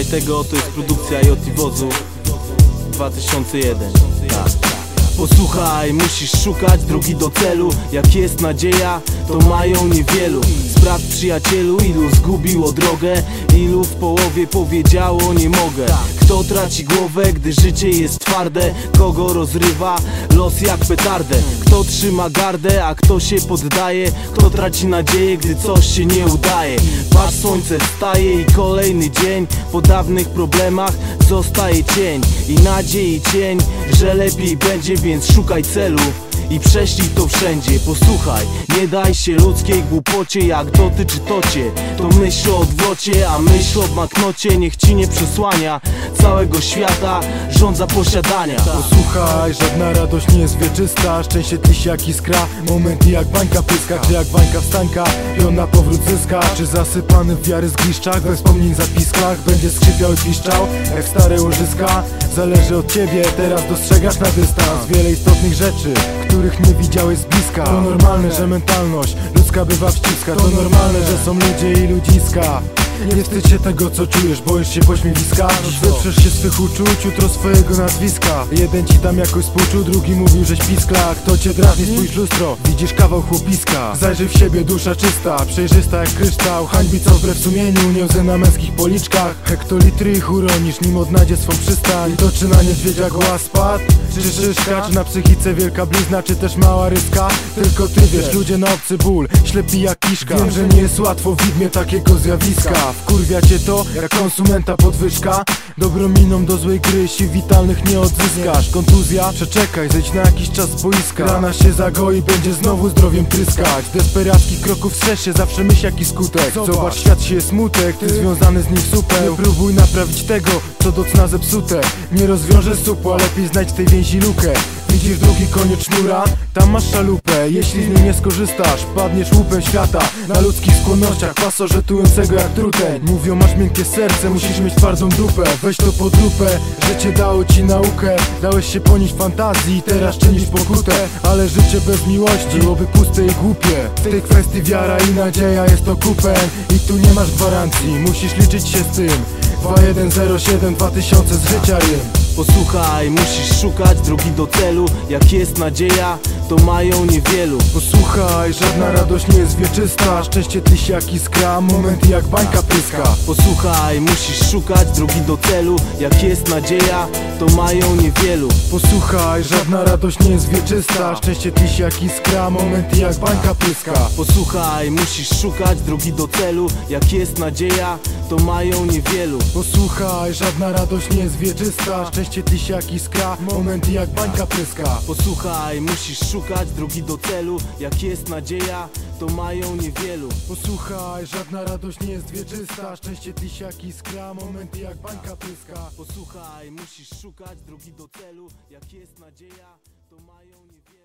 Posłuchaj tego, to jest produkcja J Wozu 2001 tak. Posłuchaj, musisz szukać drogi do celu. Jak jest nadzieja, to mają niewielu. Sprawdź przyjacielu, ilu zgubiło drogę? Ilu w połowie powiedziało nie mogę Kto traci głowę, gdy życie jest twarde. Kogo rozrywa los jak petardę Kto trzyma gardę, a kto się poddaje? Kto traci nadzieję, gdy coś się nie udaje? Patrz, słońce wstaje i kolejny dzień. Po dawnych problemach zostaje cień. I nadziei cień, że lepiej będzie, więc szukaj celu i prześlij to wszędzie Posłuchaj, nie daj się ludzkiej głupocie Jak dotyczy to cię. To myśl o odwrocie, a myśl o banknocie Niech ci nie przesłania całego świata Rządza posiadania. Posłuchaj, żadna radość nie jest wieczysta. Szczęście tyś jak iskra. Momenty jak bańka pyska Czy jak bańka wstańka I on na powrót zyska. Czy zasypany w wiary zgliszczach? We wspomnień zapisklach Będzie skrzypiał i piszczał Jak stare łożyska. Zależy od ciebie Teraz dostrzegasz na dystans. Wiele istotnych rzeczy Których nie widziałeś z bliska. To normalne, że mentalność Ludzka bywa wściska To normalne, że są ludzie i ludziska nie wstydź się tego co czujesz, boisz się pośmiewiska. Dziś wyprzesz się swych uczuć, jutro swojego nazwiska. Jeden ci tam jakoś współczuł, drugi mówił, żeś piskla Kto cię drażni, spójrz lustro, widzisz kawał chłopiska. Zajrzyj w siebie, dusza czysta, przejrzysta jak kryształ. Hańbi co wbrew sumieniu, nie łzy na męskich policzkach. Hektolitry ich uronisz, nim odnajdzie swą przystań. To czy na niedźwiedzia głaz spadł, czy szyszka Czy na psychice wielka blizna, czy też mała ryska? Tylko ty wiesz, ludzie na obcy ból, ślepi jak kiszka. Wiem, że nie jest łatwo w widmie takiego zjawiska Wkurwia cię to, jak konsumenta podwyżka? Dobrą miną do złej gry, sił witalnych nie odzyskasz. Kontuzja? Przeczekaj, zejdź na jakiś czas z boiska. Rana się zagoi, będzie znowu zdrowiem tryskać. Desperackich kroków strzesz się, zawsze myśl jaki skutek. Zobacz, świat się smutek, ty związany z nim super. Nie próbuj naprawić tego, co do cna zepsute. Nie rozwiążę supu, a lepiej znajdź tej więzi lukę. Widzisz drugi koniec sznura? Tam masz szalupę. Jeśli z niej nie skorzystasz, padniesz łupem świata. Na ludzkich skłonnościach pasożytującego jak truteń Mówią masz miękkie serce, musisz mieć twardą dupę. Weź to pod lupę, życie dało ci naukę. Dałeś się ponieść fantazji teraz czynisz pokutę. Ale życie bez miłości byłoby puste i głupie. W tej kwestii wiara i nadzieja jest to kupę I tu nie masz gwarancji, musisz liczyć się z tym 2107 2000 z życia Posłuchaj, musisz szukać drogi do celu. Jak jest nadzieja, to mają niewielu. Posłuchaj, żadna radość nie jest wieczysta. Szczęście tyś jak iskra, moment jak bańka pyska Posłuchaj, musisz szukać drogi do celu. Jak jest nadzieja, to mają niewielu. Posłuchaj, żadna radość nie jest wieczysta. Szczęście tyś jak iskra, moment jak bańka pyska Posłuchaj, musisz szukać drogi do celu. Jak jest nadzieja, to mają niewielu. Posłuchaj, żadna radość nie jest wieczysta Szczęście tyś jak iskra, moment jak bańka pyska Posłuchaj, musisz szukać drogi do celu. Jak jest nadzieja, to mają niewielu. Posłuchaj, żadna radość nie jest wieczysta. Szczęście tyś jak iskra, moment jak bańka pyska Posłuchaj, musisz szukać drogi do celu. Jak jest nadzieja, to mają niewielu